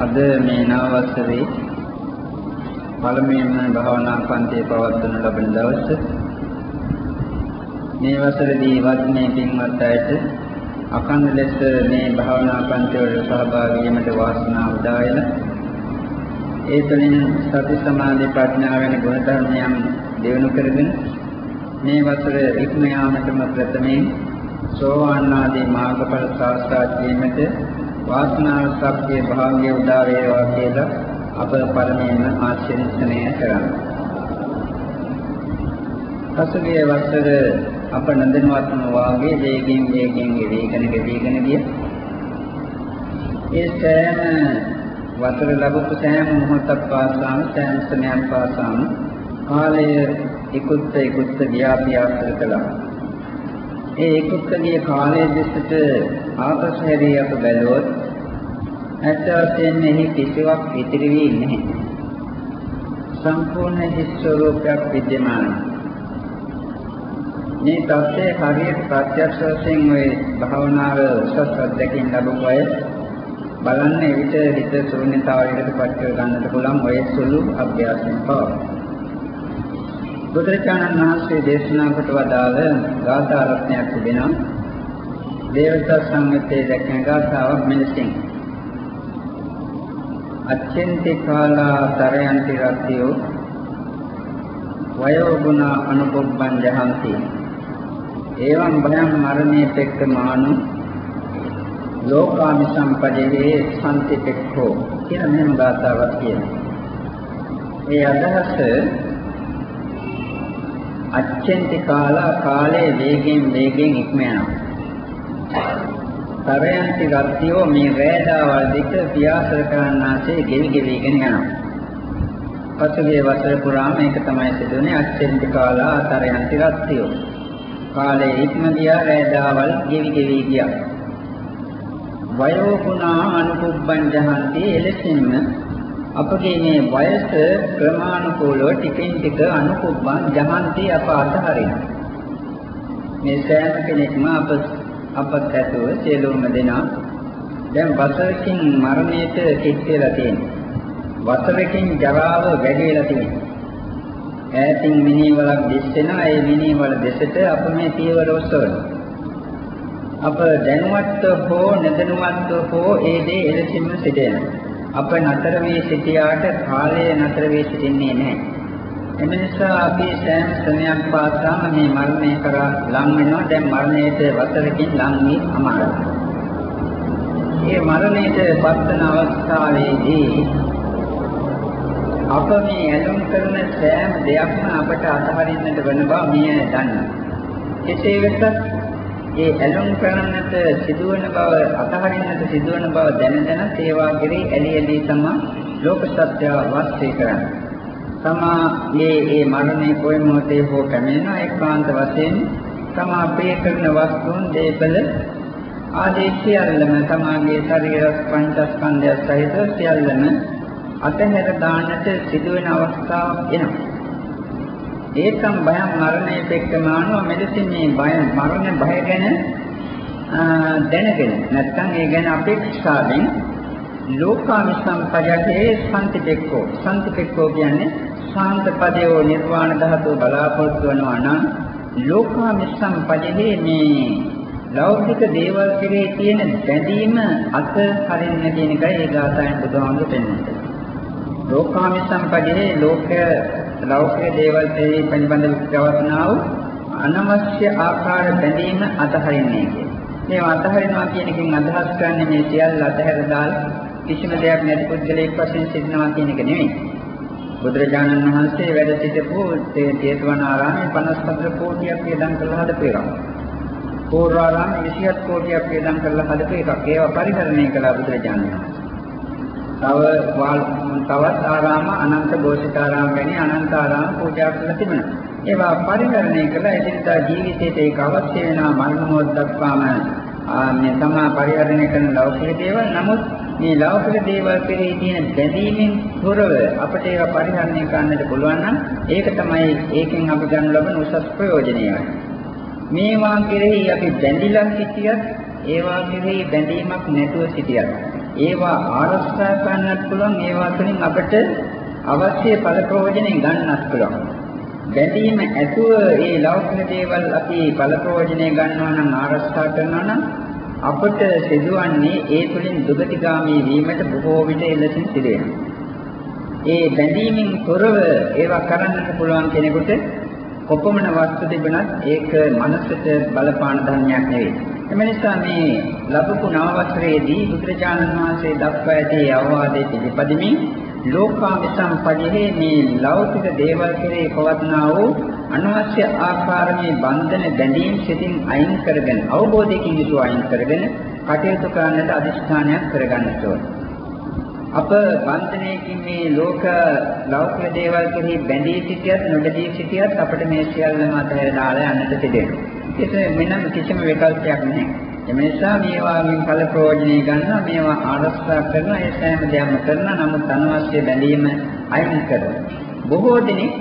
අද මේ නව වසරේ පළමුවෙන්ම භාවනා පන්තිය පවත්වනු ලබන දවස මේ වසරේදී වත්නේ පින්වත් අයට අකන්ද ලෙස මේ භාවනා පන්තිය වල සහභාගී වීමට වාසනාව උදායන. ඒ තුළින් සති සමාධි ප්‍රඥා වැනි ගුණ ධර්මයන් දියුණු කරගෙන මේ වසර ඉක්ම යාමටම ප්‍රථමයෙන් සෝවාන් ආදී මාර්ගඵල සාක්ෂාත් වීමට වාසනාව ශක්තිය භාග්‍ය උදා වේවා කියලා අප පරමයෙන්ම ආශිර්වාදනය කරමු. පසුගිය වසර අප නන්දනවත්ම වාගේ වේගින් වේගින් ගෙවිගෙන ගෙවිගෙන ගිය ඒ සෑම වසර ලැබපු සෑම මොහොතක් පාසාම සෑම ස්නේහයක් පාසාම කාලය ඉක්ුත් ඉක්ුත් ගියාපියාසර කළා. ඒ ඉක්ුත්ගේ කාලයේ දෙසට ආපසු හැරී අප බැලුවොත් ඇත්ත වශයෙන්ම එහි කිසිවක් ඉතිරි වී නැහැ. සම්පූර්ණ හිස් ස්වરૂපයක් विद्यමානයි. මේ தත්යේ හරියට ප්‍රත්‍යක්ෂ වශයෙන් ওই භාවනාව උසස් අධ්‍යක්ෂින් ලැබුව අය බලන්න එවිට හිත ශූන්‍යතාවයකට පත්ව ගන්නට පුළුවන් ඔය සුළු අභ්‍යාසයෙන් පවා. බුදුරජාණන් වහන්සේ දේශනා කොට වදාළ ගාථා රත්නයක් තිබෙනවා. දේවතා සංගතයේ දැක්වෙන ගාථාවක් මෙලෙසින් අච්චෙන්ති කාලා තරයන්ති රත්තියෝ වයෝ ගුණ අනුපොබ්බං ජහන්ති. එවං භයං මරණේ පෙක්කමානු ලෝකාමි සම්පජේ සම්තිපෙක්ඛෝ කියන මෙහෙම ගාථාවක් කියනවා. ඒ අදහස අච්චෙන්ති කාලා කාලයේ වේගෙන් වේගෙන් ඉක්ම යනවා. තරයන්ති ගත්තියෝ මේ වේදාවල් දෙක පියාසර කරන්නාසේ ගෙවි ගෙවිගෙන යනවා. පසුගිය වසර පුරාම මේක තමයි සිදුවන්නේ අච්චෙන්ති කාලා තරයන්ති ගත්තියෝ. කාලයේ ඉක්ම ගියා වේදාවල් ගෙවි ගෙවි ගියා. වයෝ ගුණා අනුකුබ්බං ජහන්ති එලෙසින්ම අපගේ මේ වයස ක්‍රමානුකූලව ටිකින් ටික අනුකුබ්බන් ජහන්ති අප අතහරින. මේ සෑම කෙනෙක්ම අප අපත් ඇතුව සියලුම දෙනා දැන් වසරකින් මරණයට කිච්චෙලා තියෙනවා. වසරකින් ජරාව වැඩි වෙලා තියෙනවා. ඈතින් මිනිවලක් දිස්සෙනවා ඒ මිනිවල දෙසට අප මේ පියවර ඔසවනවා. අප දැනුවත්ව හෝ නැදනුවත්ව හෝ ඒ දේ එලෙසින්ම සිටිනවා. අප නතර වී සිටියාට කාලය නතර වී සිටින්නේ නැහැ. එම නිසා අපි සෑම ස්නේහයක් පාසාම මේ මරණය කරා ලං වෙනවා. දැන් මරණයට වසරකින් ලං වී අමාරුයි. මේ මරණයට පත්වන අවස්ථාවේදී අප මේ ඇලුම් කරන සෑම දෙයක්ම අපට අතහරින්නට වෙන බව මිය දන්නවා. කෙසේ වෙතත් ඒ ඇලුම් කරන්නට සිදුවන බව අතහරින්නට සිදුවන බව දැන දැන සේවා කෙරෙහි ඇලි ඇලි තමයි ලෝක සත්‍ය වාස්තේ කරන්නේ. තමා මේ මේ මරණය කොයි මොහොතේ හෝ පැමිණෙන ඒකාන්ත වශයෙන් තමා ප්‍රිය කරන වස්තුන් දේපල ආදී සියල්ලම තමාගේ ශරීර පංචස්කන්ධය සහිත සියල්ලම අතහැර දාන්නට සිදුවෙන අවස්ථාවක් එනවා. ඒකම් බයම් මරණය පෙක්කමානෝ මෙලෙසින් මේ බය මරණ බය ගැන දැනගෙන නැත්නම් ඒ ගැන අපේක්ෂාවෙන් ලෝකාමි සම්පජයේ සම්තිපෙක්කෝ සම්තිපෙක්කෝ කියන්නේ ශාන්ත පදයෝ නිර්වාණ ධාතුව බලාපොරොත්තු වෙනවා නම් ලෝකාමි සම්පජයේ මේ ලෞකික දේවල් කෙරේ තියෙන බැඳීම අත හරින්න කියන එකයි ඒ ගාථාවෙන් බුදුහාමුදුරු පෙන්වන්නේ. ලෝකාමි සම්පජයේ ලෝකය ලෞකික දේවල් කෙරෙහි පිළිබඳව ප්‍රවස්නා වූ අනවශ්‍ය ආකාර බැඳීම අතහරින්නේ කියන්නේ. මේ අතහරිනවා කියන එකෙන් අදහස් කරන්නේ මේ සියල්ල අතහැර දාලා කිසිම දෙයක් නැති පුද්ගලයෙක් වශයෙන් සිටිනවා කියන එක නෙමෙයි. බුදුරජාණන් වහන්සේ වැඩ සිටපු තේතවනාරාමේ 54 කෝටියක් වියදම් කරලා හදපු එකක්. පූර්වාරාමේ 27 කෝටියක් වියදම් කරලා හදපු එකක්. ඒවා පරිහරණය කළා බුදුරජාණන් වහන්සේ. තව තවත් ආරාම අනන්ත ഘോഷිකාරාම වැනි අනන්ත ආරාම පූජා කරලා තිබෙනවා. ඒවා පරිහරණය කළා එදිනදා ජීවිතයට ඒක අවශ්‍ය වෙනා මරණ මොහොත දක්වාම මේ තමා පරිහරණය කරන ලෞකික දේවල් නමුත් මේ ලෞකික දේවල් කෙරෙහි තියෙන බැඳීමෙන් තොරව අපිට ඒවා පරිහරණය කරන්නට පුළුවන් නම් ඒක තමයි ඒකෙන් අපි ගන්න ලබන උසස් ප්‍රයෝජනය. මේවා කෙරෙහි අපි බැඳිලා සිටියත් ඒවා කෙරෙහි බැඳීමක් නැතුව සිටියත් ඒවා ආරක්ෂා කරන්නත් පුළුවන් ඒවා තුළින් අපට අවශ්‍ය ඵල ප්‍රයෝජනෙ ගන්නත් පුළුවන්. බැඳීම ඇතුව ඒ ලෞකික දේවල් අපි ඵල ප්‍රයෝජනෙ ගන්නවා නම් ආරක්ෂා කරනවා නම් අපට සිදුවන්නේ ඒ තුළින් දුගතිගාමී වීමට බොහෝ විට එලෙසින් සිදුවෙනවා. ඒ බැඳීමෙන් තොරව ඒවා කරන්නට පුළුවන් කෙනෙකුට කොපමණ වස්තු තිබුණත් ඒක මනසට බලපාන ධර්මයක් නෙවෙයි. එම නිසා මේ ලැබපු නව වසරේදී බුදුරජාණන් වහන්සේ දක්වා ඇති අවවාදයේ පිළිපදිමින් ලෝකාමිසම් පරිහේ මේ ලෞකික දේවල් කෙරේ පවත්නා වූ අනවශ්‍ය ආකාරයේ බන්ධන බැඳීම් සිතින් අයින් කරගෙන අවබෝධයකින් යුතුව අයින් කරගෙන කටයුතු කරන්නට අදිෂ්ඨානයක් කරගන්නට ඕනේ. අප බන්ධනයකින් මේ ලෝක ලෞකික දේවල් කෙරෙහි බැඳී සිටියත් නොබැඳී සිටියත් අපිට මේ සියල්ලම අතහැර දාලා යන්නට තිබෙනවා. ඒක මෙන්න කිසිම විකල්පයක් නැහැ. එම නිසා මේවාගෙන් ඵල ප්‍රයෝජනෙ ගන්න මේවා ආරක්ෂා කරන ඒ සෑම දෙයක්ම කරන නමුත් අනවශ්‍ය බැඳීම අයින් කරනවා. බොහෝ දෙනෙක්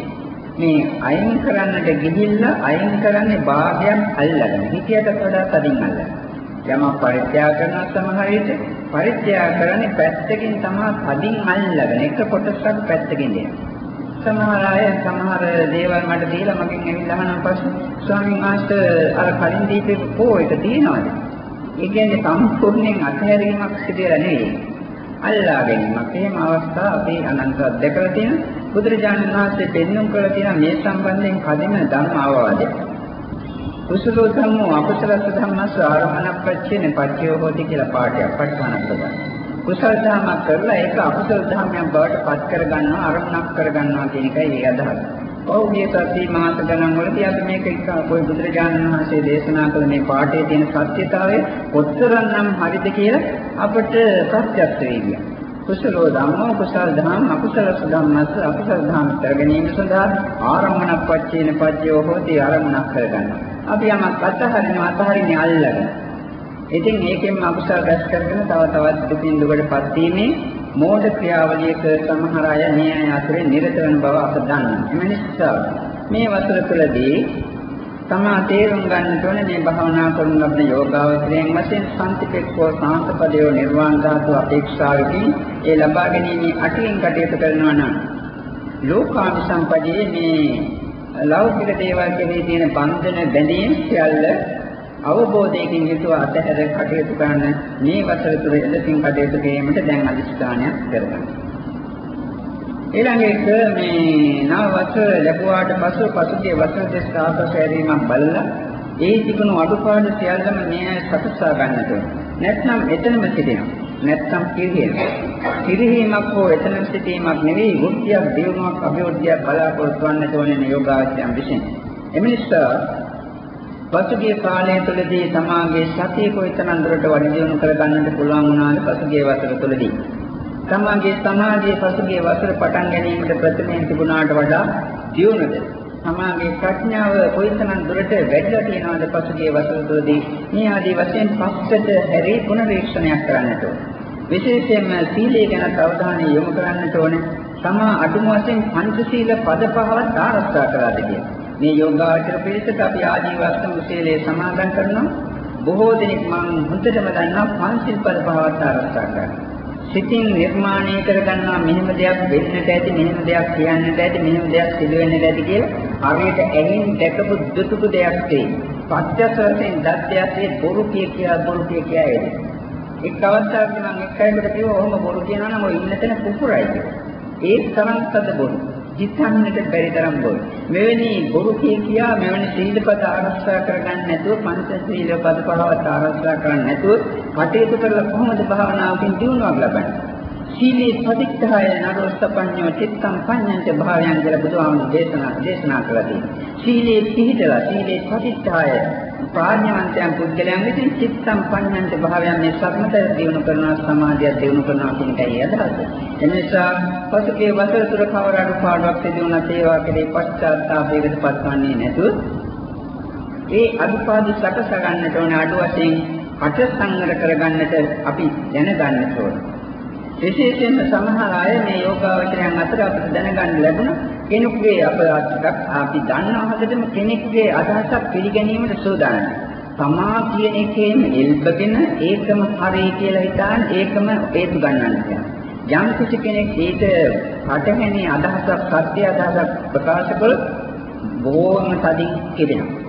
මේ අයින් කරන්නට ගිහිල්ලා අයින් කරන්නේ භාගයක් අල්ලගෙන. හිතියට වඩා තදින් අල්ලගෙන. යමක් පරිත්‍යාග කරන සමහර විට පරිත්‍යාග කරන්නේ පැත්තකින් තමයි තදින් අල්ලගෙන එක කොටසක් පැත්තකින් දෙනවා. සමහර අය සමහර දේවල් මට දීලා මගෙන් ඇවිල්ලා අහනවා පස්සේ ස්වාමීන් වහන්සේ අර කලින් දීපේ කෝ එක තියෙනවද? ඒ කියන්නේ සම්පූර්ණයෙන් අත්හැරීමක් සිදුවලා නෙවෙයි. අල්ලා ගැනීමක්. එහෙම අවස්ථා අපි අනන්තවත් දැකලා තියෙන බුදුරජාණන් වහන්සේ පෙන්වුම් කරලා තියෙන මේ සම්බන්ධයෙන් කදින ධර්ම අවවාදය. කුසලෝ ධම්මෝ අකුසලස්ස ධම්මස්ස ආරමණප්පච්චේන පච්චයෝ හෝති කියලා පාඩයක් පටවන්නක් කරගන්න. කුසල ධර්මයක් කරලා ඒක අකුසල ධර්මයක් බවට පත් කරගන්නවා අරමුණක් කරගන්නවා කියන එකයි ඒ අදහස. පෞද්ගලික සත්‍ය මාස ගණන් වලදී අපි මේක එක કોઈ බුදුරජාණන් වහන්සේ දේශනා කළ මේ පාඩේ තියෙන සත්‍යතාවය කොතරම්නම් හරිද කියලා අපට ප්‍රත්‍යක්ෂ වෙයි. කුසලෝ ධම්මෝ කුසල ධම්ම අකුසල ධම්මස් අකුසල ධම්ම කර ගැනීම සඳහා ආරම්මණක් පච්චේන පච්චයෝ හෝති ආරම්මණක් කරගන්නවා. අපි යමක් අත්හරිනවා අත්හරින්නේ අල්ලගෙන. ඉතින් ඒකෙන්ම අකුසල රැස් කරගෙන තව තවත් දුකින් දුකටපත් වීමේ මෝඩ ක්‍රියාවලියක සමහර අය මේ අය අතරේ නිරත වෙන බව අප දන්නවා. එම නිසා මේ වසර තුළදී තමා තේරුම් ගන්නට ඕනේ මේ භාවනා කරන ලබන යෝගාවචරයෙන් වශයෙන් සම්තිපෙක්කෝ සාන්තපදයේ නිර්වාණ ධාතු අපේක්ෂාවකින් ඒ ලබා ගැනීම අටින් කටයුතු කරනවා නම් ලෝකාමි සම්පදයේ මේ ලෞකික දේවල් කෙරෙහි තියෙන බන්ධන බැඳීම් සියල්ල අවබෝධයකින් යුතුව අතහැර කටයුතු කරන මේ වසර තුර එලෙසින් කටයුතු කිරීමට දැන් අදිස්ථානයක් කරගන්න. ඊළඟ එක මේ නව වසර ලැබුවාට පසු පසුගිය වසර දෙක ආපසු ඇරීමක් බලලා ඒ තිබුණු අඩුපාඩු සියල්ලම මේ සකසා ගන්නට නැත්නම් එතනම සිටිනවා. නැත්නම් කිරිහෙනවා. කිරිහීමක් හෝ එතනම සිටීමක් නෙවෙයි වෘත්තියක් දියුණුවක් අභිවෘද්ධියක් බලාපොරොත්තු වන්නට ඕනේ යෝගාචරයන් විසින්. එම නිසා පසුගිය කාලය තුළදී තමාගේ සතිය කොයිතරම් දුරට වැඩි දියුණු කරගන්නට පුළුවන් වුණාද පසුගිය වසර තුළදී. තමාගේ සමාධිය පසුගිය වසර පටන් ගැනීමට ප්‍රථමයෙන් තිබුණාට වඩා දියුණුද? තමාගේ ප්‍රඥාව කොයිතරම් දුරට වැඩිලා තියෙනවද පසුගිය වසර තුළදී? මේ ආදී වශයෙන් පස්සට හැරී පුනරීක්ෂණයක් කරන්නට ඕන. විශේෂයෙන්ම සීලය ගැන අවධානය යොමු කරන්නට ඕනේ. තමා අඩුම වශයෙන් පංචශීල පද පහවත් ආරක්ෂා කරලා දෙන්නේ. මේ යෝගාචර පිළිසෙට අපි ආජීවස්තම සීලය සමාදන් කරනවා. බොහෝ දෙනෙක් මම හොඳටම දන්නවා පංචශීල පද පහවත් ආරක්ෂා කරනවා. සිතින් නිර්මාණය කරගන්නවා මෙහෙම දෙයක් වෙන්නට ඇති මෙහෙම දෙයක් කියන්නට ඇති මෙහෙම දෙයක් සිදු වෙන්නට ඇති කියලා හරියට ඇහින් දැකපු දුටුපු දෙයක් තියෙනවා. පත්‍යස වශයෙන් දත්‍යයේ බොරු කිය කියා බොරු කිය කියා එන්නේ. එක් අවස්ථාවක මම එක්කයිකට කිව්වා ඔහොම බොරු කියනවා නම් ඔය ඉන්න තැන කුකුරයි කියලා. ඒ තරම් තද බොරු. හිතන්නට බැරි තරම් බොරු. මෙවැනි බොරු කිය කියා මෙවැනි සීලපද ආරක්ෂා කරගන්න නැතුව පංච සීලපද පහවත් ආරක්ෂා කරන්නේ නැතුව කටයුතු කරලා කොහොමද භාවනාවකින් දියුණුවක් ලබන්නේ? සීලේ පදික්ඛාය නරෝස්සපඤ්ඤෝ චිත්තං පඤ්ඤංච භාවයන් කියලා බුදුහාමුදුරේ දේශනා දේශනා කළා තියෙනවා. සීලේ පිහිටලා සීලේ පදික්ඛාය ප්‍රඥාවන්තයන් පුද්ගලයන් විසින් චිත්තං පඤ්ඤංච භාවයන් මේ සම්මත දිනු කරනවා සමාධිය දිනු කරනවා කියන එකයි අදහස. එනිසා පසුගිය වසර තුර කවර අඩුපාඩුවක් සිදු වුණත් ඒවා කෙරේ පශ්චාත්තාපයකට පත්වන්නේ නැතුව ඒ අඩුපාඩු සකස ගන්නට ඕන අඩු වශයෙන් අට සංවර කරගන්නට අපි දැනගන්න ඕනේ. විශේෂයෙන්ම සමහර අය මේ යෝගාවචරයන් අතර අපිට දැනගන්න ලැබුණා කෙනෙකුගේ අප අපි දන්නා හදටම කෙනෙකුගේ අදහසක් පිළිගැනීමට සූදානම්. තමා කියන එකේම එල්බගෙන ඒකම හරි කියලා හිතාන ඒකම හේතු ගන්නන්න කියනවා. යම් කිසි කෙනෙක් ඊට පටහැනි අදහසක් සත්‍ය අදහසක් ප්‍රකාශ කළොත් බොහෝම තදින් කෙරෙනවා.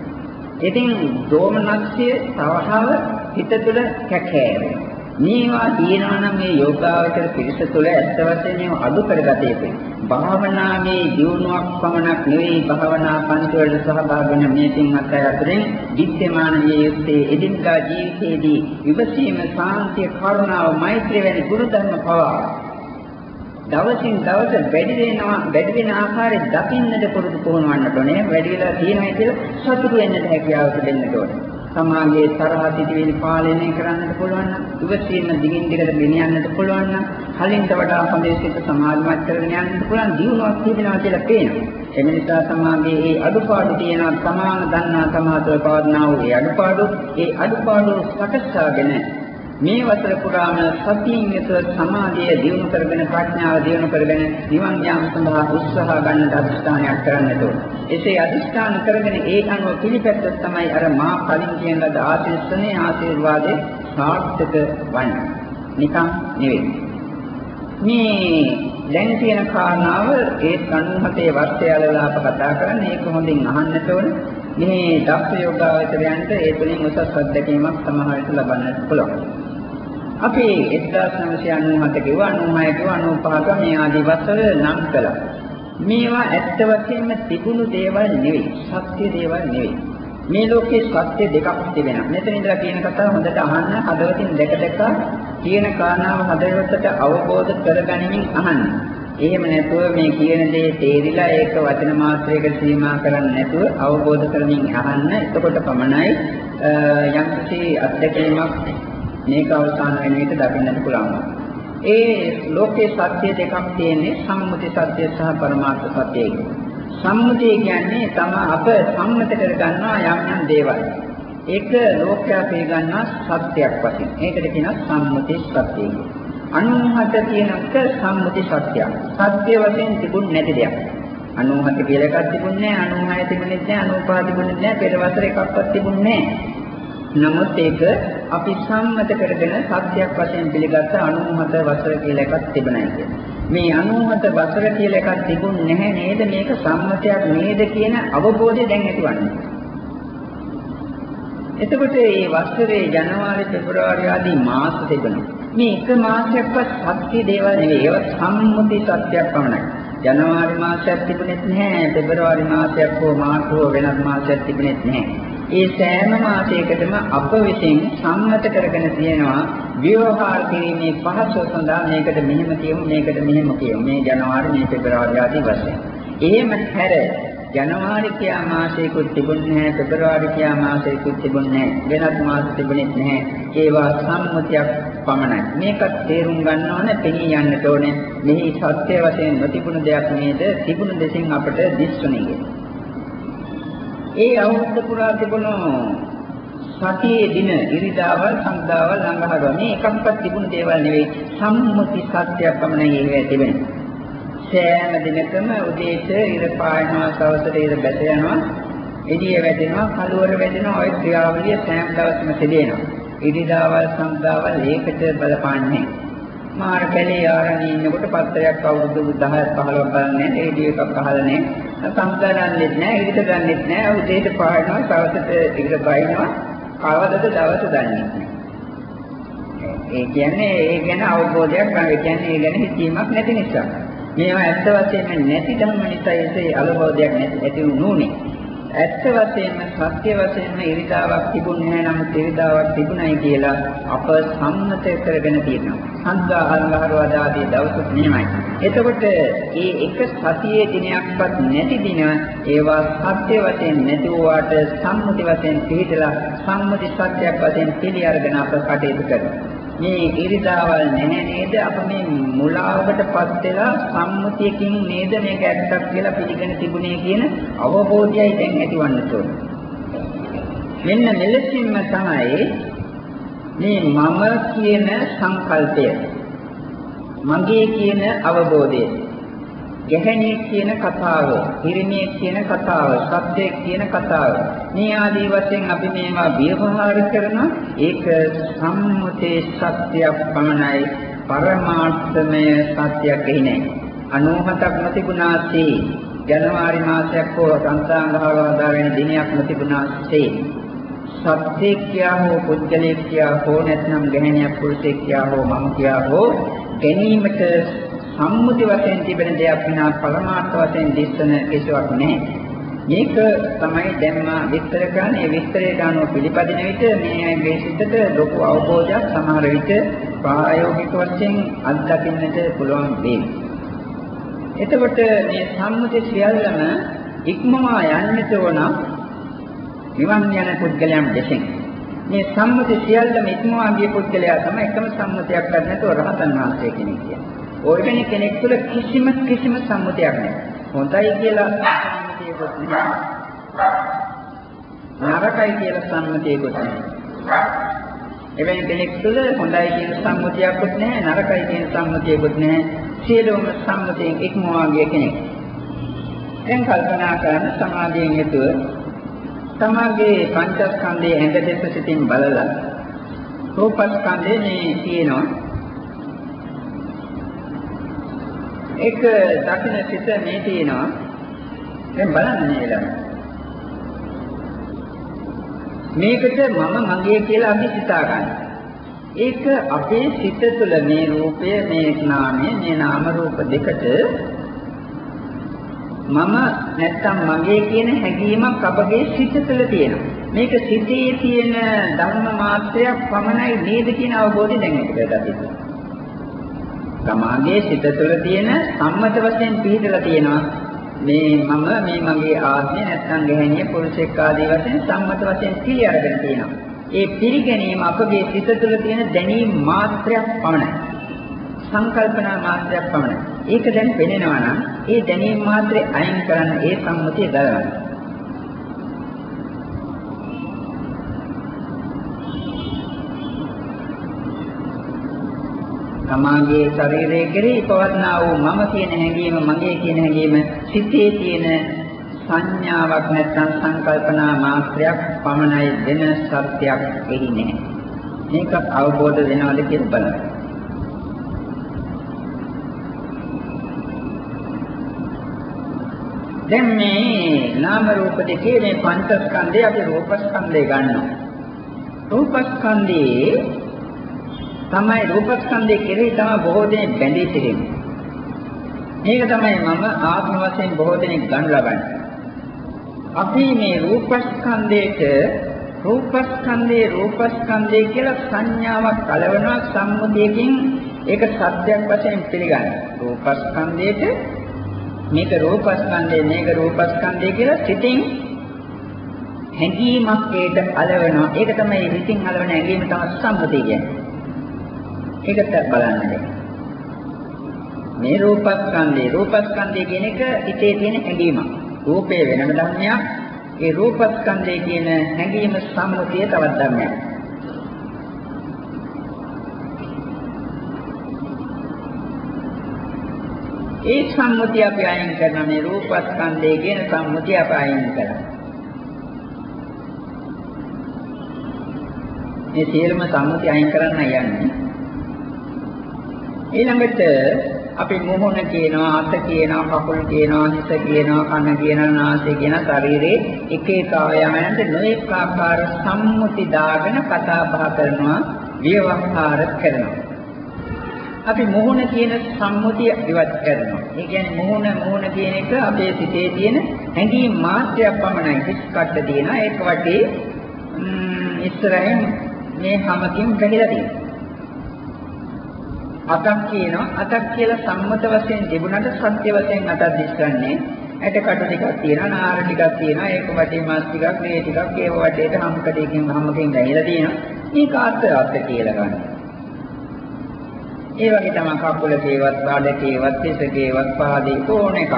ඉතින් දෝමනස්ය තවහව හිත තුළ කැකෑරෙනවා. මේවා තියෙනවා නම් මේ යෝගාවචර පිරිස තුළ ඇත්ත වශයෙන්ම අඩු කරගත යුතුයි. භාවනාවේ දියුණුවක් පමණක් නෙවෙයි භාවනා පන්තිවල සහභාගී වෙන මේ පින්වත් අය අතරින් විද්‍යමාන විය යුත්තේ එදිනදා ජීවිතයේදී විපස්සීම සාන්තිය කරුණාව මෛත්‍රිය වැනි ගුණ ධර්ම පවා. දවසින් දවස වැඩි වෙනවා වැඩි වෙන ආකාරයෙන් දකින්නට පුරුදු පුහුණුවන්නට ඕනේ. වැඩි වෙලා තියෙනවා කියලා සතුටු වෙන්නට හැකියාව දෙන්න ඕනේ. සමාගයේ තරහ සිටිවිලි පාලනය කරන්නට පුළුවන් නම් ඉවසීම දිගින් දිගට ගෙනියන්නට පුළුවන් නම් කලින්ට වඩා හොඳේ සිත සමාධිමත් කරගෙන යන්නට පුළුවන් දියුණුවක් තිබෙනවා කියලා පේනවා එම නිසා සමාගයේ ඒ අඩුපාඩු තියෙනවා සමාන දන්නා සමාතව පවර්ණා වූ ඒ අඩුපාඩු ඒ අඩුපාඩු සකස්සාගෙන මේ වසර පුරාම සතියින් යුතුව සමාධිය දියුණු කරගෙන ප්‍රඥාව දියුණු කරගෙන නිවන් යාම සඳහා උත්සාහ ගන්නට අධිෂ්ඨානයක් කරන්නට ඕන. එසේ අධිෂ්ඨාන කරගෙන ඒ අනුව පිළිපැත්තොත් තමයි අර මා කලින් කියන ලද ආශිර්වාදයේ ආශිර්වාදේ සාර්ථක වන්නේ. නිකම් නෙවෙයි. මේ දැන් තියෙන කාරණාව ඒ 97 වර්ෂයලලා අප කතා කරන්නේ ඒක හොඳින් අහන්නට ඕන. මේ දක්ෂ යෝගාවචරයන්ට ඒ තුලින් උසස් අත්දැකීමක් සමහරට ලබන්නට පුළුවන්. අපි 1997 කිව්වා 96 කිව්වා 95 මේ ආදී වසර නම් කළා. මේවා ඇත්ත වශයෙන්ම තිබුණු දේවල් නෙවෙයි. සත්‍ය දේවල් නෙවෙයි. මේ ලෝකේ සත්‍ය දෙකක් තිබෙනවා. මෙතන ඉඳලා කියන කතාව හොඳට අහන්න හදවතින් දැක දැක කියන කාරණාව හදවතට අවබෝධ කරගනිමින් අහන්න. එහෙම නැතුව මේ කියන දේ තේරිලා ඒක වචන මාත්‍රයකට සීමා කරන්නේ නැතුව අවබෝධ කරමින් අහන්න. එතකොට පමණයි යම්කිසි අත්දැකීමක් මේක අවසාන වෙන විට දකින්නට පුළුවන්. ඒ ලෝකේ සත්‍ය දෙකක් තියෙන්නේ සම්මුති සත්‍ය සහ පරමාර්ථ සත්‍යයි. සම්මුතිය කියන්නේ තම අප සම්මත කරගන්නා යම් යම් දේවල්. ඒක ලෝකයා පිළිගන්නා සත්‍යයක් වශයෙන්. ඒකට කියනවා සම්මුති සත්‍යය. අනුහත කියනක සම්මුති සත්‍යයක්. සත්‍ය වශයෙන් තිබුණ නැති දෙයක්. 97 කියලා එකක් තිබුණේ නැහැ 96 තිබුණෙත් නැහැ 95 තිබුණෙත් නැහැ පෙර වසර එකක්වත් තිබුණේ නැහැ නමුත් ඒක අපි සම්මත කරගෙන සත්‍යයක් වශයෙන් පිළිගත්ත 97 වසර කියලා එකක් තිබුණා කියන්නේ. මේ 97 වසර කියලා එකක් තිබුණ නැහැ නේද මේක සම්මතයක් නේද කියන අවබෝධය දැන් ඇතිවන්නේ. එතකොට මේ වසරේ ජනවාරි පෙබරවාරි ආදී මාස තිබෙනවා. මේ එක මාසයක්වත් සත්‍ය දේවල් නෙවෙයි. ඒවා සම්මුති සත්‍යයක් පමණයි. ජනවාරි මාසයක් තිබුණෙත් නැහැ. පෙබරවාරි මාසයක් හෝ මාර්ච් හෝ වෙනත් මාසයක් තිබුණෙත් නැහැ. ඒ සෑම මාසයකටම අප විසින් සම්මත කරගෙන තියෙනවා ව්‍යවහාර කිරීමේ පහසුව සඳහා මේකට මෙහෙම කියමු මේකට මෙහෙම කියමු මේ ජනවාරි මේ පෙබරවාරි ආදී වශයෙන්. එහෙම හැර ජනවාරි කියා මාසයකුත් තිබුණේ නැහැ පෙබරවාරි කියා මාසයකුත් තිබුණේ නැහැ වෙනත් මාස තිබුණෙත් නැහැ. ඒවා සම්මුතියක් පමණයි. මේකත් තේරුම් ගන්න ඕනේ පෙනී යන්නට ඕනේ. මෙහි සත්‍ය වශයෙන් නොතිබුණු දෙයක් නේද තිබුණු දෙසින් අපට දිස්සුනේ. ඒ අවුරුද්ද පුරා තිබුණු සතියේ දින ඉරිදාවල් සංදාවල් ළඟහරුවා මේ එකක්වත් තිබුණු දේවල් නෙවෙයි සම්මුති සත්‍යයක් පමණයි ඒකේ තිබෙන්නේ. සෑම දිනකම උදේට ඉර පායනවා සවසට ඉර බැස යනවා එළිය වැටෙනවා කලවර වැටෙනවා ඔය ක්‍රියාවලිය සෑම දවසම සිදෙනවා. ඉරිදාවල් සංදාවල් ඒකට බලපාන්නේ. මාර කැලේ ආරණී ඉන්නකොට පත්තරයක් අවුරුදු 10 15ක් බලන්නේ රේඩියෝ එකක් අහලා නැහැ සංස්කාරන්නේත් නැහැ ඉරිට ගන්නෙත් නැහැ උදේට පායනවා සවසට ඉරිට බයිනවා කවදද දවස දන්නේ ඒ කියන්නේ ඒ ගැන අවබෝධයක් ගන්න. ඒ කියන්නේ ඒ ගැන හිතීමක් නැති නිසා. මේවා ඇත්ත වශයෙන්ම නැති ධර්ම නිසා ඒ අවබෝධයක් නැති ඇති වුණුනේ. ඇත්ත වශයෙන්ම සත්‍ය වශයෙන්ම ඉරිදාවක් තිබුණේ නැහැ නමුත් ඉරිදාවක් තිබුණයි කියලා අප සම්මත කරගෙන තියෙනවා. සංඝා අල්ලාහරවද ආදී දවසත් මෙහෙමයි. එතකොට මේ එක සතියේ දිනයක්වත් නැති දින ඒවා සත්‍ය වශයෙන් නැති වූාට සම්මුති වශයෙන් පිළිදලා සම්මුති සත්‍යයක් වශයෙන් පිළි අරගෙන අප කටයුතු කරනවා. මේ ඉරිදාවල් නැහැ නේද අප මේ මුලාවකටපත් වෙලා සම්මුතියකින් නේද මේක ඇත්තක් කියලා පිළිගෙන තිබුණේ කියන අවබෝධයයි දැන් ඇතිවන්න ඕන. මෙන්න මෙලෙසින්ම තමයි මේ මම කියන සංකල්පය මගේ කියන අවබෝධය ගැහණිය කියන කතාව, පිරිමිය කියන කතාව, සත්‍යය කියන කතාව. මේ ආදී වශයෙන් අපි මේවා ව්‍යවහාර කරන ඒක සම්මුතේ සත්‍යයක් පමණයි පරමාර්ථමය සත්‍යයක් එහි නැහැ. 97ක් නොතිබුණාසේ ජනවාරි මාසයක් හෝ සංසාංගහවදා වෙන දිනයක් නොතිබුණාසේ සත්‍යක්‍යා හෝ පුද්ගලෙක්‍යා හෝ නැත්නම් ගැහණියක් පුරුෂෙක්‍යා හෝ මම කියා හෝ ගැනීමට සම්මුති වශයෙන් තිබෙන දෙයක් විනා පරමාර්ථ වශයෙන් දිස්සන කිසිවක් නැහැ. මේක තමයි දැන් මා විස්තර කරන්නේ විස්තරයට අනුව පිළිපදින විට මේ මේ සිතට ලොකු අවබෝධයක් සමහර විට ප්‍රායෝගික වශයෙන් අත්දකින්නට පුළුවන් වෙයි. එතකොට මේ සම්මුති සියල්ලම ඉක්මවා යන්නට ඕන නිවන් යන පුද්ගලයන් දෙසින්. මේ සම්මුති සියල්ලම ඉක්මවා ගිය පුද්ගලයා තමයි එකම සම්මුතියක් ගන්න නැතුව රහතන් වහන්සේ කෙනෙක් කියන්නේ. ඕර්ගනික කෙනෙක් තුළ කිසිම කිසිම සම්මුතියක් නැහැ. හොඳයි කියලා සම්මුතියකුත් නැහැ. නරකයි කියලා සම්මුතියකුත් නැහැ. එවැනි කෙනෙක් තුළ හොඳයි කියන සම්මුතියක්වත් නැහැ නරකයි කියන සම්මුතියකුත් නැහැ සියලුම සම්මුතියෙන් ඉක්මවා ගිය කෙනෙක්. දැන් කල්පනා කරන සමාධියෙන් යුතුව තමාගේ පංචස්කන්ධයේ ඇඟ දෙස සිටින් බලලා රූපස්කන්ධේ මේ තියෙනවා. එක දකින්න සිත මේ තියෙනවා. දැන් බලන්න නේද? මේකට මම මගේ කියලා අපි හිතා ගන්නවා. ඒක අපේ සිත තුළ මේ රූපය මේ නාමය මේ නාම රූප දෙකට මම නැත්තම් මගේ කියන හැඟීමක් අපගේ සිත තුළ තියෙනවා. මේක සිතේ තියෙන ධර්ම මාත්‍රයක් පමණයි නේද කියන අවබෝධය දැන් අපිට ගන්න. සමාගයේ සිත තුළ තියෙන සම්මත වශයෙන් පිළිදලා තියෙනවා. මේ මම මේ මගේ ආත්මය නැත්තම් ගැහණිය පුරුෂෙක් ආදී වශයෙන් සම්මත වශයෙන් පිළි අරගෙන තියෙනවා. ඒ පිළිගැනීම අපගේ සිත තුළ තියෙන දැනීම් මාත්‍රයක් පමණයි. සංකල්පනා මාත්‍රයක් පමණයි. ඒක දැන් පෙනෙනවා නම් ඒ දැනීම් මාත්‍රේ අයින් කරන්න ඒ සම්මුතිය දරවන්න. තමාගේ ශරීරයේ කෙරෙහි පවත්නා වූ මම කියන හැඟීම මගේ කියන හැඟීම සිතේ තියෙන සංඥාවක් නැත්නම් සංකල්පනා මාත්‍රයක් පමණයි වෙන සත්‍යයක් එහි නැහැ. මේක අවබෝධ වෙනවද කියලා බලන්න. දැන් මේ නාම රූප දෙකේ මේ පංචස්කන්ධය අපි රූපස්කන්ධය ගන්නවා. රූපස්කන්ධයේ තමයි රූපස්කන්ධයේ කෙරෙහි තමයි බොහෝ දෙනෙක් බැඳී සිටින්නේ. මේක තමයි මම ආත්ම වශයෙන් බොහෝ දෙනෙක් ගන්න ලබන්නේ. අපි මේ රූපස්කන්ධයට රූපස්කන්ධේ රූපස්කන්ධය කියලා සංඥාවක් කලවනවා සම්මුතියකින් ඒක සත්‍යයක් වශයෙන් පිළිගන්න. රූපස්කන්ධයට මේක රූපස්කන්ධය මේක රූපස්කන්ධය කියලා සිතින් හැඟීමක් ඒකට අලවනවා. ඒක තමයි හිතින් අලවන හැඟීම තමයි සම්මුතිය කියන්නේ. ඒකත් බලන්න. මේ රූපස්කන්ධේ රූපස්කන්ධය කියන එක හිතේ තියෙන හැඟීමක්. රූපේ වෙනම ධර්මයක්. ඒ රූපස්කන්ධය කියන හැඟීම සම්මුතිය තවත් ධර්මයක්. ඒ සම්මුතිය අපි අයින් කරන මේ රූපස්කන්ධය කියන සම්මුතිය අපි අයින් කරනවා. මේ සියලුම සම්මුති අයින් කරන්න යන්නේ. ඊළඟට අපි මොහොන කියනවා අත කියනවා කකුල් කියනවා හිත කියනවා කන කියනවා නාසය කියන ශරීරේ එක එක අවයවයන්ට නොඑක ආකාර සම්මුති දාගෙන කතා බහ කරනවා විවහාර කරනවා. අපි මොහොන කියන සම්මුතිය ඉවත් කරනවා. ඒ කියන්නේ මොහොන මොහොන කියන එක අපේ සිතේ තියෙන හැඟීම් මාත්‍රයක් පමණයි. හිස් කට්ට තියෙන ඒක වටේ ඉස්සරහින් මේ හැමකින් බැහැලා තියෙනවා. අතක් කියනවා අතක් කියලා සම්මත වශයෙන් තිබුණාට සත්‍ය වශයෙන් අතක් දිස්කන්නේ ඇට කටු ටිකක් තියෙනවා නාර ටිකක් තියෙනවා ඒක වටේ මාස් ටිකක් මේ ටිකක් ඒව වටේට හම්කඩේකින් හම්කකින් ගහිලා තියෙනවා මේක අත අත කියලා ගන්න. ඒ වගේ තමයි කකුල කේවත් බඩ කේවත් තිස කේවත් පාදේ ඕන එකක්.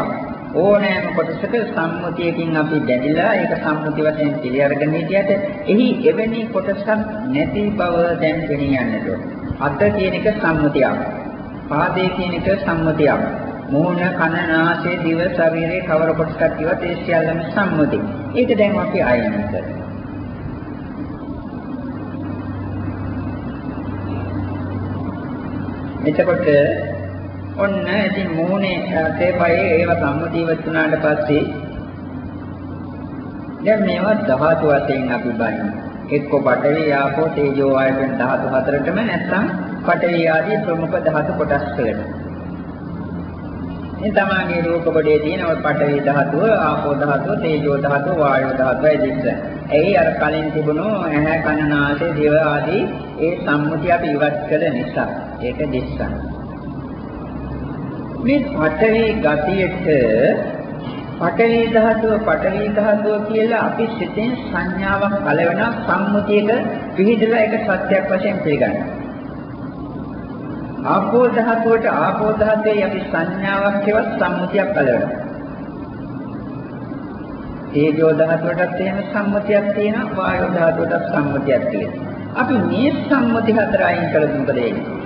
ඕනෑම කොටසක සම්මුතියකින් අපි දැඩිලා ඒක සම්මුති වශයෙන් පිළි අරගෙන හිටියට එහි එවැනි කොටසක් නැති බව දැන් පෙනී යන්නට ඕන. අත කියන එක සම්මුතියක්. පාදේ කියන එක සම්මුතියක්. මූණ කන නාසය දිව ශරීරයේ කවර කොටසක් කිව්වත් ඒ සියල්ලම සම්මුති. ඒක දැන් අපි අයින් කරනවා. එතකොට ඔන්න ඉතින් මූණේ තේපයේ ඒව සම්මුතිය වුණාට පස්සේ දැන් මේවා ධාතු වශයෙන් අපි බලමු. එක්ක පඨවි ආපෝ තේජෝ ආයතන ධාතු හතරටම නැත්නම් පඨවි ආදී ප්‍රමුඛ ධාතු කොටස් වලට. මේ තමගේ රූප කොටේ තියෙන ඔය පඨවි ධාතුව, ආපෝ ධාතුව, තේජෝ ධාතුව, වායෝ ධාතුවයි දිස්ස. එයි අර කලින් තිබුණු ඇහැ කන නාසය දිව ආදී ඒ සම්මුතිය අපි ඉවත් කළ නිසා ඒක දිස්සන. මේ පඨවි ගතියට පඨවි ධාතුව පඨවි ධාතුව කියලා අපි සිතෙන් සංඥාවක් කලවන සම්මුතියක පිළිදලා ඒක සත්‍යයක් වශයෙන් පිළිගන්නවා. ආපෝ ධාතුවට ආපෝ ධාතුවේ අපි සංඥාවක් හේවත් සම්මුතියක් කලවනවා. තේජෝ ධාතුවටත් එහෙම සම්මුතියක් තියෙනවා වායෝ ධාතුවටත් සම්මුතියක් තියෙනවා. අපි මේ සම්මුති හතර අයින් කළොත් මොකද වෙන්නේ?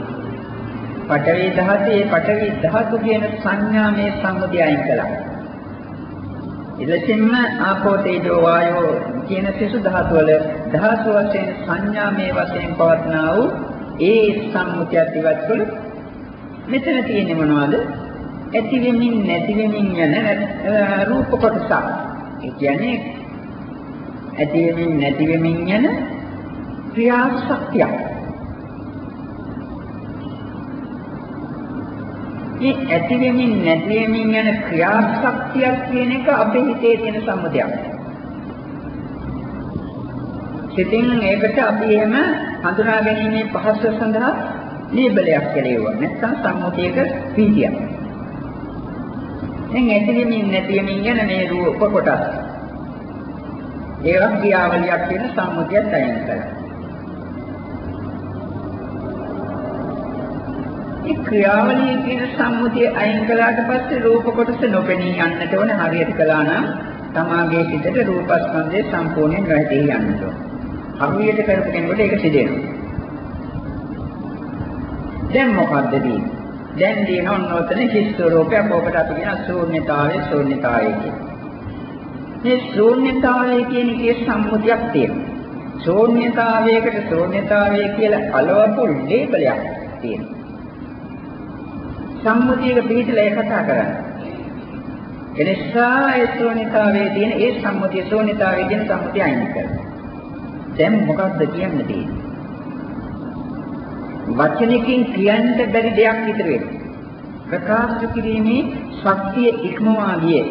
පඨවි ධාතුවේ පඨවි ධාතු කියන සංඥාමය සම්මුතිය අයින් කළා. එලෙසින්ම ආපෝ තේජෝ වායෝ කියන සිසු ධාතු වල ධාතු වශයෙන් සංඥාමය වශයෙන් පවත්නා වූ ඒ සම්මුතියත් ඉවත් කළොත් මෙතන තියෙන්නේ මොනවද? ඇති වෙමින් නැති වෙමින් යන රූප කොටස. ඒ කියන්නේ ඇති වෙමින් නැති වෙමින් යන ක්‍රියා ශක්තියක්. මේ ඇති වෙමින් නැති වෙමින් යන ක්‍රියා ශක්තියක් කියන එක අපේ හිතේ තියෙන සම්මුතියක්. සිතින් ඒකට අපි එහෙම හඳුනා ගැනීමේ පහසුව සඳහා ලේබලයක් කෙරෙවුවා. නැත්නම් සම්මුතියක පීතියක්. දැන් ඇති වෙමින් නැති වෙමින් යන මේ රූප කොටස්. ඒවා ක්‍රියාවලියක් කියන සම්මුතියත් අයින් කළා. ක්‍රියාවලිය කියන සම්මුතිය අයින් කළාට පස්සේ රූප කොටස නොපෙනී යන්නට ඕන හරියට කළා නම් තමාගේ සිතට රූපස්කන්ධය සම්පූර්ණයෙන් වැටී යන්නට ඕන. හරියට කරපු කෙනෙකුට ඒක සිදෙනවා. දැන් මොකද්ද තියෙන්නේ? දැන් තියෙන ඔන්නෝතන හිස් ස්වરૂපයක් ඔබට අපි කියන ශූන්‍යතාවයේ ශූන්‍යතාවය කියන්නේ. මේ ශූන්‍යතාවය කියන එකේ සම්මුතියක් තියෙනවා. ශූන්‍යතාවයකට ශූන්‍යතාවය කියලා කලවපු ලේබලයක් තියෙනවා. සම්මුතියක පිළිතලා කතා කරන්නේ. එනිසා ඒ ශූන්‍යතාවයේ තියෙන ඒ සම්මුතිය ශූන්‍යතාවයේ තියෙන සම්මුතිය අයින් කරනවා. දැන් මොකද්ද කියන්න තියෙන්නේ? වචනකින් කියන්න බැරි දෙයක් විතර වෙනවා. ප්‍රකාශ කිරීමේ ශක්තිය ඉක්මවා ගිය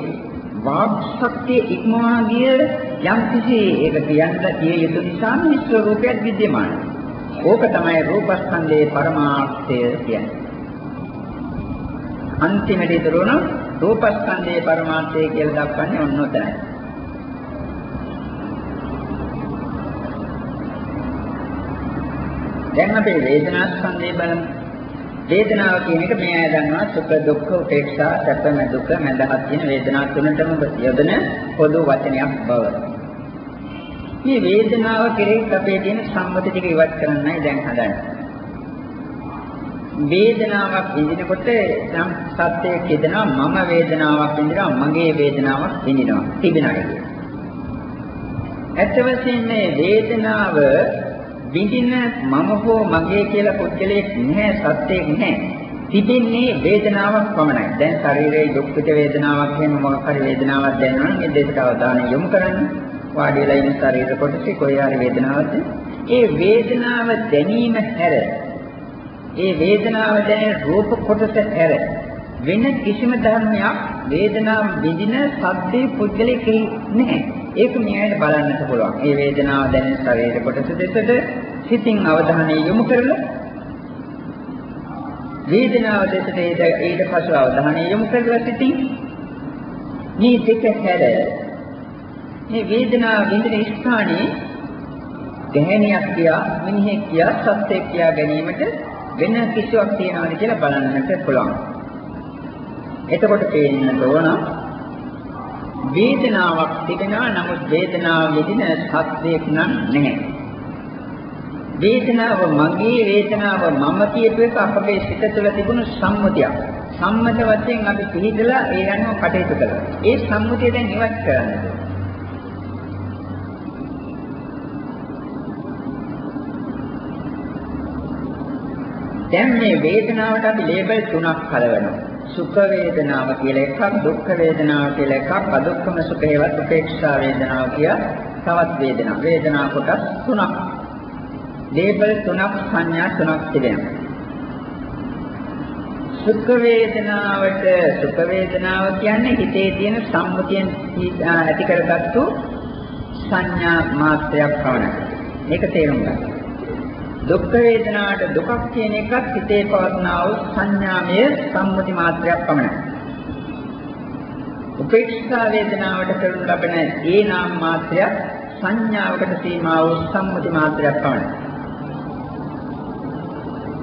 වාග් ශක්තිය ඉක්මවා ගිය යම් කිසි ඒක කියන්න කිය යුතු නිසා මේ ස්වરૂපයක් विद्यමානයි. ඕක තමයි රූපස්කන්ධයේ පරමාර්ථය කියන්නේ. අන්තිමට ඉතුරුන රූපස්කන්ධයේ පරමාර්ථය කියලා දක්වන්නේ ඔන්න ඔතනයි. දැන් අපි වේදනා ස්කන්ධය බලමු. වේදනාව කියන එක මේ අය දන්නවා සුඛ දුක්ඛ උපේක්ෂා සැප දුක මඳහත් කියන වේදනා තුනටම යොදන පොදු වචනයක් බව. මේ වේදනාව කෙරෙහි අපේ තියෙන සම්මත ටික ඉවත් කරන්නයි දැන් හදන්නේ. වේදනාවක් විඳිනකොට නම් සත්‍යයක් කියනවා මම වේදනාවක් විඳිනවා මගේ වේදනාවක් විඳිනවා තිබෙනවා කියන්නේ. ඇත්ත වශයෙන්ම මේ වේදනාව විඳින මම හෝ මගේ කියලා පුද්ගලයෙක් නැහැ සත්‍යයක් නැහැ. තිබෙන්නේ වේදනාවක් පමණයි. දැන් ශරීරයේ දුක් පිට වේදනාවක් වෙන මොකක් හරි වේදනාවක් දැනෙනවා නම් ඒ දෙයට අවධානය යොමු කරන්න. වාඩි වෙලා ඉන්න ශරීර කොටසේ කොයි හරි වේදනාවක්ද? ඒ වේදනාව දැනීම හැර ඒ වේදනාව දැනෙන රූප කොටස හැර වෙන කිසිම ධර්මයක් වේදනාව විඳින සද්දේ පුද්ගලෙකේ නැහැ. ඒක මෙයාට බලන්නට පුළුවන්. මේ වේදනාව දැනෙන ශරීර කොටස දෙසට සිතින් අවධානය යොමු කරලා වේදනාව දෙසට ඊට පසු අවධානය යොමු කරලා සිටින් මේ දෙක හැර මේ වේදනාව විඳින ස්ථානයේ ගැහණියක් කියා මිනිහෙක් කියා සත්‍යයක් කියා ගැනීමට වෙන කිසිවක් තියනවාද කියලා බලන්නට පුළුවන්. එතකොට තේරෙන්න ඕන වේදනාවක් තිබෙනවා නමුත් වේදනාව විඳින සත්‍යයක් නම් නැහැ. වේදනාව මගේ වේදනාව මම කියපු එක අපගේ සිත තුළ තිබුණු සම්මුතියක්. සම්මත වශයෙන් අපි පිළිදලා ඒ අනුව කටයුතු කළා. ඒ සම්මුතිය දැන් ඉවත් කරන්න දැන් මේ වේදනාවට අපි ලේබල් තුනක් කලවනවා. සුඛ වේදනාව කියලා එකක්, දුක්ඛ වේදනාව කියලා එකක්, අදුක්ඛම සුඛේවත් උපේක්ෂා වේදනාව කියලා තවත් වේදනා. වේදනා කොටස් තුනක්. ලේබල් තුනක් සංඥා තුනක් තිබෙනවා. සුඛ වේදනාවට සුඛ වේදනාව කියන්නේ හිතේ තියෙන සම්මුතියෙන් ඇති කරගත්තු සංඥා මාත්‍රයක් පමණයි. මේක තේරුම් ගන්න. දුක් වේදනාවට දුකක් කියන එකත් හිතේ පවත්නා වූ සංඥාමය සම්මුති මාත්‍රයක් පමණයි. උපේක්ෂා වේදනාවට කරනු ලබන ඒ නාම මාත්‍රයක් සංඥාවකට සීමා වූ සම්මුති මාත්‍රයක් පමණයි.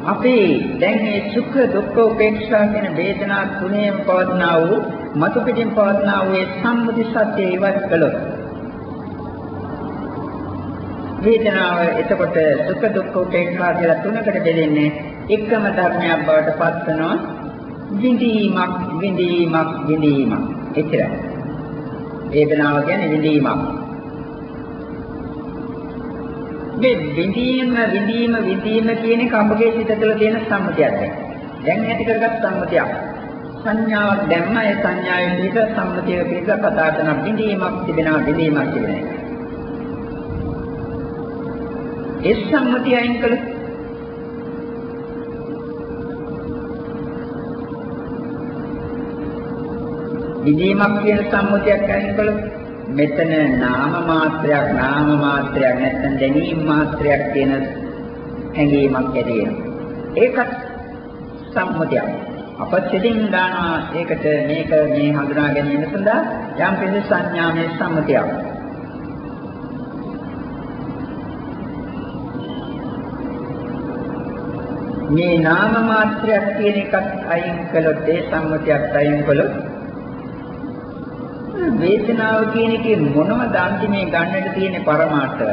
අපි දැන් මේ සුඛ දුක්ඛ උපේක්ෂා කියන වේදනා තුනේම පවත්නා වූ මතු පිටින් පවත්නා වූ ඒ සම්මුති සත්‍ය ඉවත් කළොත් වේදනාව එතකොට සුඛ දුක්ඛ උපේක්ඛා කියලා තුනකට බෙදෙන්නේ එකම ධර්මයක් බවට පත් වෙනවා. විඳීමක් විඳීමක් විඳීමක්. එච්චරයි. වේදනාව කියන්නේ විඳීමක්. මේ විඳීම විඳීම විඳීම කියන එක අපගේ සිත තුළ තියෙන සම්මතියක් දැන්. ඇති කරගත් සම්මතියක්. සංඥාවක් දැම්ම ඒ සංඥාවෙන් පිට සම්මතිය පිට කතා කරන විඳීමක් තිබෙනවා විඳීමක් තිබෙනවා. ඒ සම්මතිය අයින් කළොත් විදීමක් කියන සම්මුතියක් අයින් කළොත් මෙතන නාම මාත්‍රයක් නාම මාත්‍රයක් නැත්නම් දැනීම් මාත්‍රයක් කියන හැඟීමක් ඇති වෙනවා. ඒකත් සම්මුතියක්. අපච්චිතින් දානවා ඒකට මේක මේ හඳුනා ගැනීම සඳහා යම් කිසි සංඥාමය සම්මුතියක්. මේ නාම මාත්‍රයක් කියන එකත් අයින් කළොත් ඒ සම්මතියක් අයින් කළොත් වේදනාව කියන එකේ මොනවද අන්තිමේ ගන්නට තියෙන පරමාර්ථය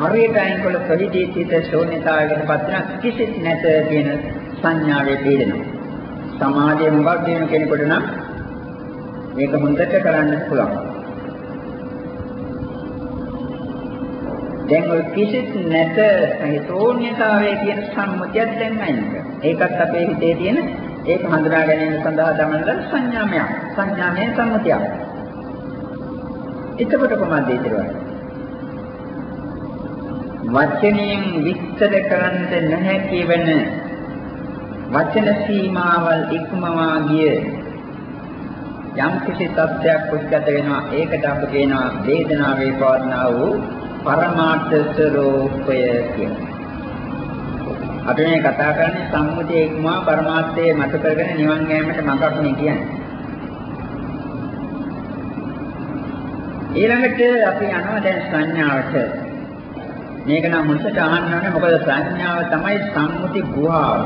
හරියට අයින් කළොත් ප්‍රතිදී සිත ශූන්‍යතාවයකට පත් වෙන කිසිත් නැත කියන සංඥාවේ පීඩනවා සමාධිය මොකක්ද කියන කෙනෙකුට නම් මේක හොඳට කරන්න පුළුවන්. දැන් ඔය කිසිත් නැත හේතෝන්‍යතාවය කියන සම්මුතියක් දැන් අයින් ඒකත් අපේ හිතේ තියෙන ඒක හඳුනා ගැනීම සඳහා දමන සංඥාමයක්. සංඥාමය සම්මුතියක්. එතකොට කොහොමද ඉතිරවන්නේ? වචනයෙන් විස්තර කරන්න නැහැ කියවෙන වචන සීමාවල් ඉක්මවා ගිය යම් කිසි තත්ත්වයක් උද්ගත වෙනවා ඒකට අපි කියනවා වේදනාවේ පවර්ණා වූ පරමාර්ථ ස්වરૂපය කියලා. අපි මේ කතා කරන්නේ සම්මුතිය ඉක්මවා පරමාර්ථයේ මත කරගෙන නිවන් යෑමට මඟක් නේ කියන්නේ. ඊළඟට අපි යනවා දැන් සංඥාවට. මේක නම් මුලට අහන්න ඕනේ මොකද සංඥාව තමයි සම්මුති ගුහාව.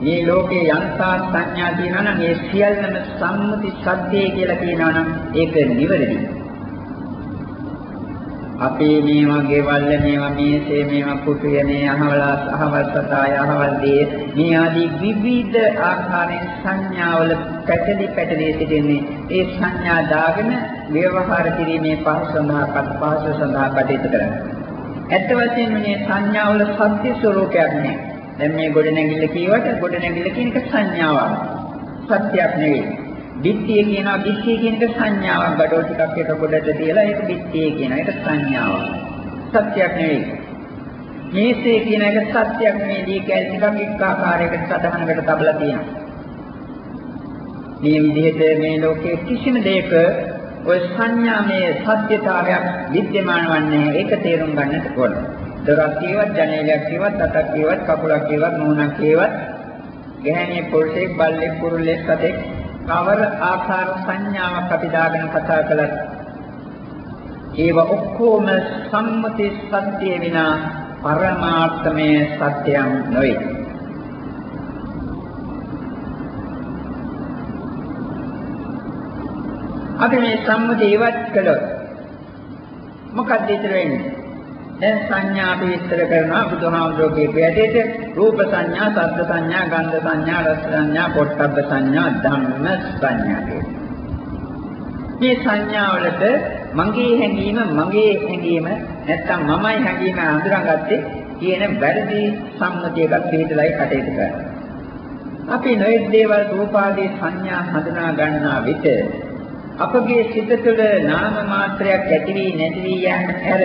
මේ ලෝකේ යන්තා සංඥා තියෙනවා නම් ඒ සියල්ලම සම්මුති සද්දේ කියලා කියනවා නම් ඒක නිවැරදියි. අපේ මේවා ගෙවල් මේවා මේසේ මේවා කුටිය මේ අහවල අහවල් සතාය අහවල් දේ මේ ආදී විවිධ ආකාරයෙන් සංඥාවල පැටලි පැටලි සිටින්නේ ඒ සංඥා දාගෙන ව්‍යවහාර කිරීමේ පහසු සඳහා පහසු සඳහා කටයුතු කරනවා. ඇත්ත වශයෙන්ම මේ සංඥාවල සත්‍ය ස්වરૂපයක් නෑ. දැන් මේ ගොඩනැගිල්ල කියවට ගොඩනැගිල්ල කියන එක සංඥාවක්. සත්‍යයක් නෙවෙයි. බිත්තිය කියනවා බිත්තිය කියන එක සංඥාවක් බඩෝ ටිකක් එක පොඩට තියලා ඒක බිත්තිය කියන එක සංඥාවක්. සත්‍යයක් නෙවෙයි. මේසේ කියන එක සත්‍යයක් නෙවෙයි දී කැල් ටිකක් එක් ආකාරයකට සතහනකට තබලා තියෙනවා. මේ විදිහට මේ ලෝකයේ කිසිම දෙයක ඔය සංඥාමය සත්‍යතාවයක් विद्यमान වන්නේ ඒක තේරුම් ගන්නට ඕන. දොරක් කියවත් ජනේලයක් කියවත් අතක් කියවත් කකුලක් කියවත් මූණක් කියවත් ගැහණිය පොල්ටෙක් බල්ලෙක් කුරුල්ලෙක් සතෙක් කවර ආකාර සංඥාවක් අපි දාගෙන කතා කළත් ඒව ඔක්කොම සම්මති සත්‍ය විනා පරමාර්ථමය සත්‍යයක් නොවේ. අපි මේ සම්මුතිය ඉවත් කළොත් මොකක්ද ඉතුරු වෙන්නේ? දැන් සංඥා අපි විස්තර කරනවා බුදුහාමුදුරුවෝ කියපු ඇටේට රූප සංඥා, සද්ද සංඥා, ගන්ධ සංඥා, රස සංඥා, පොට්ටබ්බ සංඥා, ධම්ම සංඥා මේ සංඥාවලට මගේ හැඟීම මගේ හැඟීම නැත්තම් මමයි හැඟීම අඳුරගත්තේ කියන වැරදි සම්මතියකට පිටලයි කටයුතු කරන්නේ. අපි නොයෙක් දේවල් රූපාදී සංඥා හඳුනා ගන්නා විට අපගේ සිත තුළ නාම මාත්‍රයක් ඇති වී නැති වී යන හැර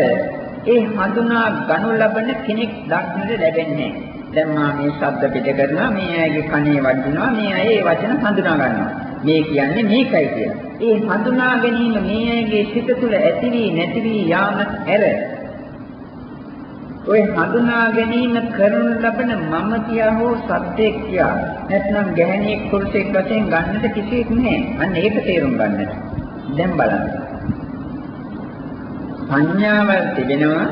ඒ හඳුනා ගනු ලබන කෙනෙක් දක්නට ලැබෙන්නේ දැන් මා මේ ශබ්ද පිට කරනවා මේ අයගේ කනේ වදිනවා මේ අය ඒ වචන හඳුනා ගන්නවා මේ කියන්නේ මේකයි කියලා. ඒ හඳුනා ගැනීම මේ අයගේ සිත තුළ ඇති වී නැති වී යාම හැර ඔය හඳුනා ගැනීම කරනු ලබන මම කියා හෝ සත්‍යයක් කියා නැත්නම් ගැහණියෙක් පුරුෂයෙක් වශයෙන් ගන්නට කිසිෙක් නැහැ. අන්න ඒක තේරුම් ගන්නට. දැන් බලන්න. සංඥාවල් තිබෙනවා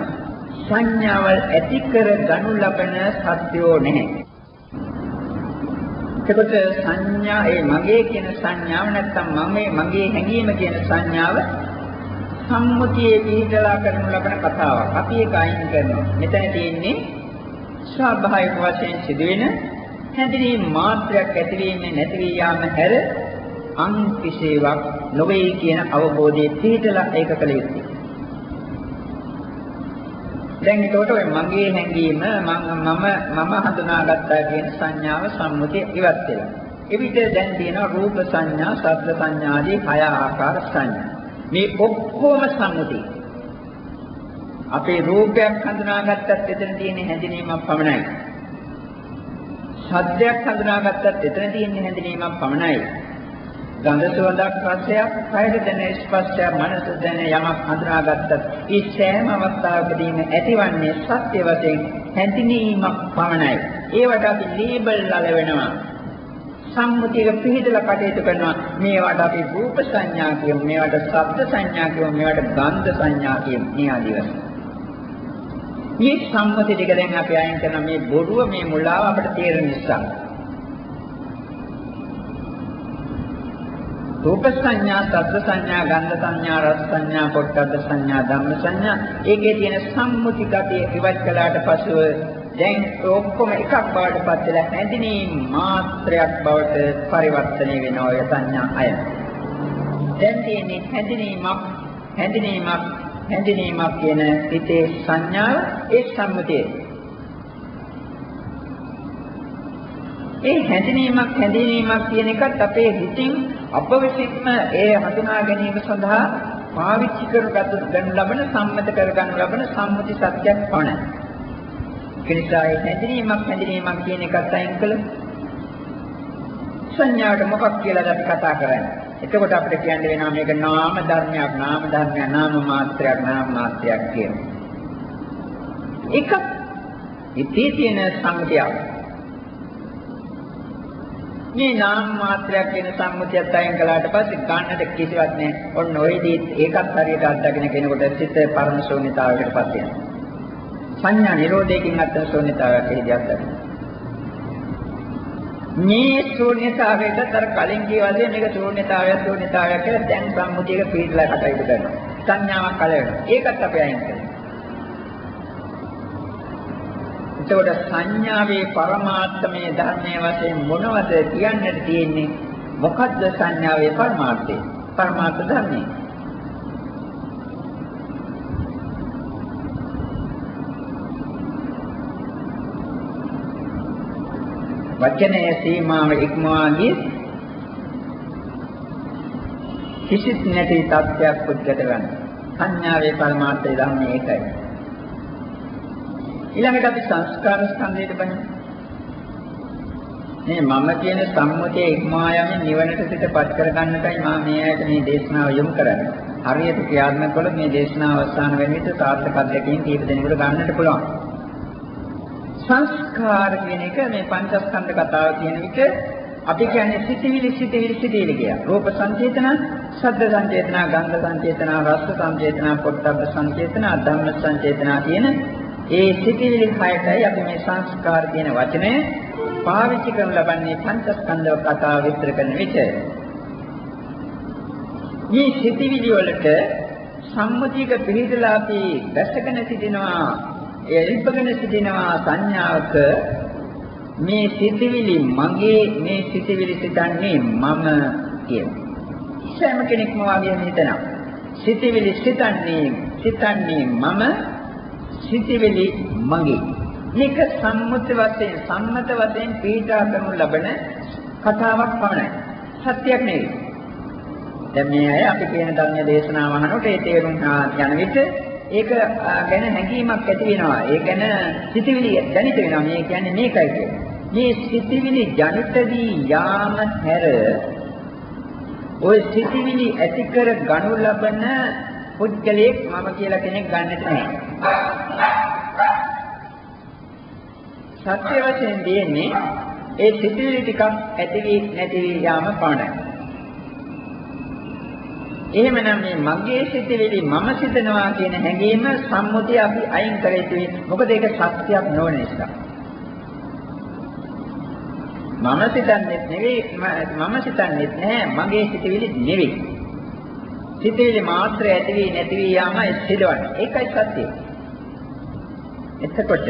සංඥාවල් ඇති කර ගනු ලබන සත්‍යෝ නැහැ. එතකොට සංඥා ඒ මගේ කියන සංඥාව නැත්නම් මම මගේ හැඟීම කියන සංඥාව සම්මුතියේ පිළිදලා කරනු ලබන කතාවක්. අපි ඒක අයින් කරනවා. මෙතන තියෙන්නේ ස්වාභාවික වශයෙන් සිදුවෙන හැඳිනීම් මාත්‍රයක් ඇතිවීමේ නැති වී යාම හැර අන් කිසිවක් නොවේ කියන අවබෝධයේ පිළිදලා ඒක කළ යුතුයි. දැන් ඒකට ඔය මගේ හැඟීම මම මම හඳුනාගත්තා කියන සංඥාව සම්මුතිය ඉවත් වෙලා. එවිට දැන් තියෙනවා රූප සංඥා, ශබ්ද සංඥා ආදී හය ආකාර සංඥා. මේ ඔක්කොම සම්මුති. අපේ රූපයක් හඳුනාගත්තත් එතන තියෙන හැඳිනීමක් පමණයි. ශබ්දයක් හඳුනාගත්තත් එතන තියෙන හැඳිනීමක් පමණයි. ගන්ධ සුවඳක් රසයක් කයද දැන ස්පර්ශය මනස දැන යමක් හඳුනාගත්තත් ඒ සෑම අවස්ථාවකදීම ඇතිවන්නේ සත්‍ය වශයෙන් හැඳිනීමක් පමණයි. ඒවට අපි ලේබල් අලවෙනවා. සම්මුතියක පිළිදලා කටයුතු කරනවා. මේවට අපි රූප සංඥා කියමු මේවට ශබ්ද සංඥා කියමු මේවට ගන්ධ සංඥා කියමු. මේ ආදී වශයෙන් මේ සම්මුති ටික දැන් අපි අයින් කරන මේ බොරුව මේ මුලාව අපිට තේරෙන නිසා. රූප සංඥා, ශබ්ද සංඥා, ගන්ධ සංඥා, රස සංඥා, පොට්ටබ්බ සංඥා, ධම්ම සංඥා ඒකේ තියෙන සම්මුති ගතිය ඉවත් කළාට පසුව දැන් ඔක්කොම එකක් බවට පත් වෙලා හැඳිනීම් මාත්‍රයක් බවට පරිවර්තනය වෙනවා ඔය සංඥා අය. දැන් තියෙන්නේ හැඳිනීමක් හැඳිනීමක් හැඳිනීමක් කියන හිතේ සංඥාව ඒ සම්මුතියේ. ඒ හැඳිනීමක් හැඳිනීමක් කියන එකත් අපේ හිතින් අප විසින්ම ඒ හඳුනා ගැනීම සඳහා පාවිච්චි කරගත් ගන්න ලබන සම්මත කරගන්න ලබන සම්මුති සත්‍යයක් පමණයි. ඒ නිසා ඒ හැඳිනීමක් හැඳිනීමක් කියන එකත් අයින් කළොත් සංඥාවට මොකක් කියලාද අපි කතා කරන්නේ. එතකොට අපිට කියන්න වෙනවා මේක නාම ධර්මයක් නාම ධර්මයක් නාම මාත්‍රයක් නාම මාත්‍රයක් කියන. එක ඉතී තියෙන සංගතියක්. මේ නාම මාත්‍රයක් කියන සම්මුතියත් අයින් කළාට පස්සේ ගන්නට කිසිවක් නැහැ. ඔන්න ඔයදී ඒකත් හරියට අත්දකින්න කෙනෙකුට සිත පරම ශූන්‍යතාවයකටපත් වෙනවා. සංඥා නිරෝධයකින් අත්දැක ශූන්‍යතාවයක් එහිදී අත්දැකෙනවා. මේ ශූන්‍යතාවයට තර කලින් කියවලේ මේක ශූන්‍යතාවය ශූන්‍යතාවයක් කියලා දැන් සම්මුතියක පිළිලා කටයුතු කරනවා. සංඥාවක් කල වෙනවා. ඒකත් අපි අයින් කරනවා. එතකොට සංඥාවේ පරමාර්ථමය ධර්මයේ වශයෙන් මොනවද කියන්නට තියෙන්නේ? මොකද්ද සංඥාවේ පරමාර්ථය? පරමාර්ථ ධර්මයේ වචනයේ සීමාව ඉක්මවා ගිය කිසිත් නැති තත්ත්වයක් පුද්ගත ගන්න. සංඥාවේ පරමාර්ථය ධර්මයේ ඒකයි. ඊළඟට අපි සංස්කාර ස්කන්ධයට බලමු. මේ මම කියන සම්මුතිය ඉක්මවා යමින් නිවනට සිතපත් කර ගන්නටයි මම මේ ඇයට මේ දේශනාව යොමු කරන්නේ. හරියට ක්‍රියාත්මක කළොත් මේ දේශනාව අවසන් වෙන විට සාර්ථක අධ්‍යක්ෂින් කීප දෙනෙකුට ගන්නට පුළුවන්. සංස්කාර කියන එක මේ පංචස්කන්ධ කතාව කියන විට අපි කියන්නේ සිතිවිලි සිතිවිලි සිතිවිලි කියලා. රූප සංචේතන, ශබ්ද සංචේතන, ගන්ධ සංචේතන, රස සංචේතන, පොට්ටබ්බ සංචේතන, ධම්ම සංචේතන කියන ඒ සිතිවිලි හයටයි අපි මේ සංස්කාර කියන වචනය පාවිච්චි කරන ලබන්නේ පංචස්කන්ධ කතාව විස්තර කරන විට. මේ සිතිවිලි වලට සම්මුතියක පිළිදලා අපි දැසගෙන සිටිනවා එල්පගෙන සිටිනවා සංඥාවක මේ සිතිවිලි මගේ මේ සිතිවිලි සිතන්නේ මම කියන. සෑම කෙනෙක්ම වාගේ හිතනවා. සිතිවිලි සිතන්නේ සිතන්නේ මම සිතිවිලි මගේ. මේක සම්මුත වශයෙන් සම්මත වශයෙන් පීඩා කරනු ලබන කතාවක් පමණයි. සත්‍යයක් නෙවෙයි. දැන් මේ අය අපි කියන ධර්ම දේශනාව අහනකොට ඒ තේරුම් යන විට ඒක ගැන හැඟීමක් ඇති වෙනවා. ඒ ගැන සිතිවිලි දැනිට වෙනවා. මේ කියන්නේ මේකයි කියන්නේ. මේ සිතිවිලි ජනිත වී යාම හැර ওই සිතිවිලි ඇති කර ගනු ලබන පුද්ගලයෙක් මම කියලා කෙනෙක් ගන්නට නැහැ. සත්‍ය වශයෙන් දෙන්නේ ඒ සිතිවිලි ටිකක් ඇති වී නැති වී යාම පමණයි. එහෙමනම් මේ මගේ සිතිවිලි මම සිතනවා කියන හැඟීම සම්මුතිය අපි අයින් කර යුතුයි. මොකද ඒක සත්‍යයක් නොවන නිසා. මම සිතන්නේ නෙවෙයි මම සිතන්නේ නැහැ මගේ සිතිවිලි නෙවෙයි. සිතිවිලි මාත්‍ර ඇති වී නැති වී යාම සිදවන්නේ. ඒකයි සත්‍යය. එතකොට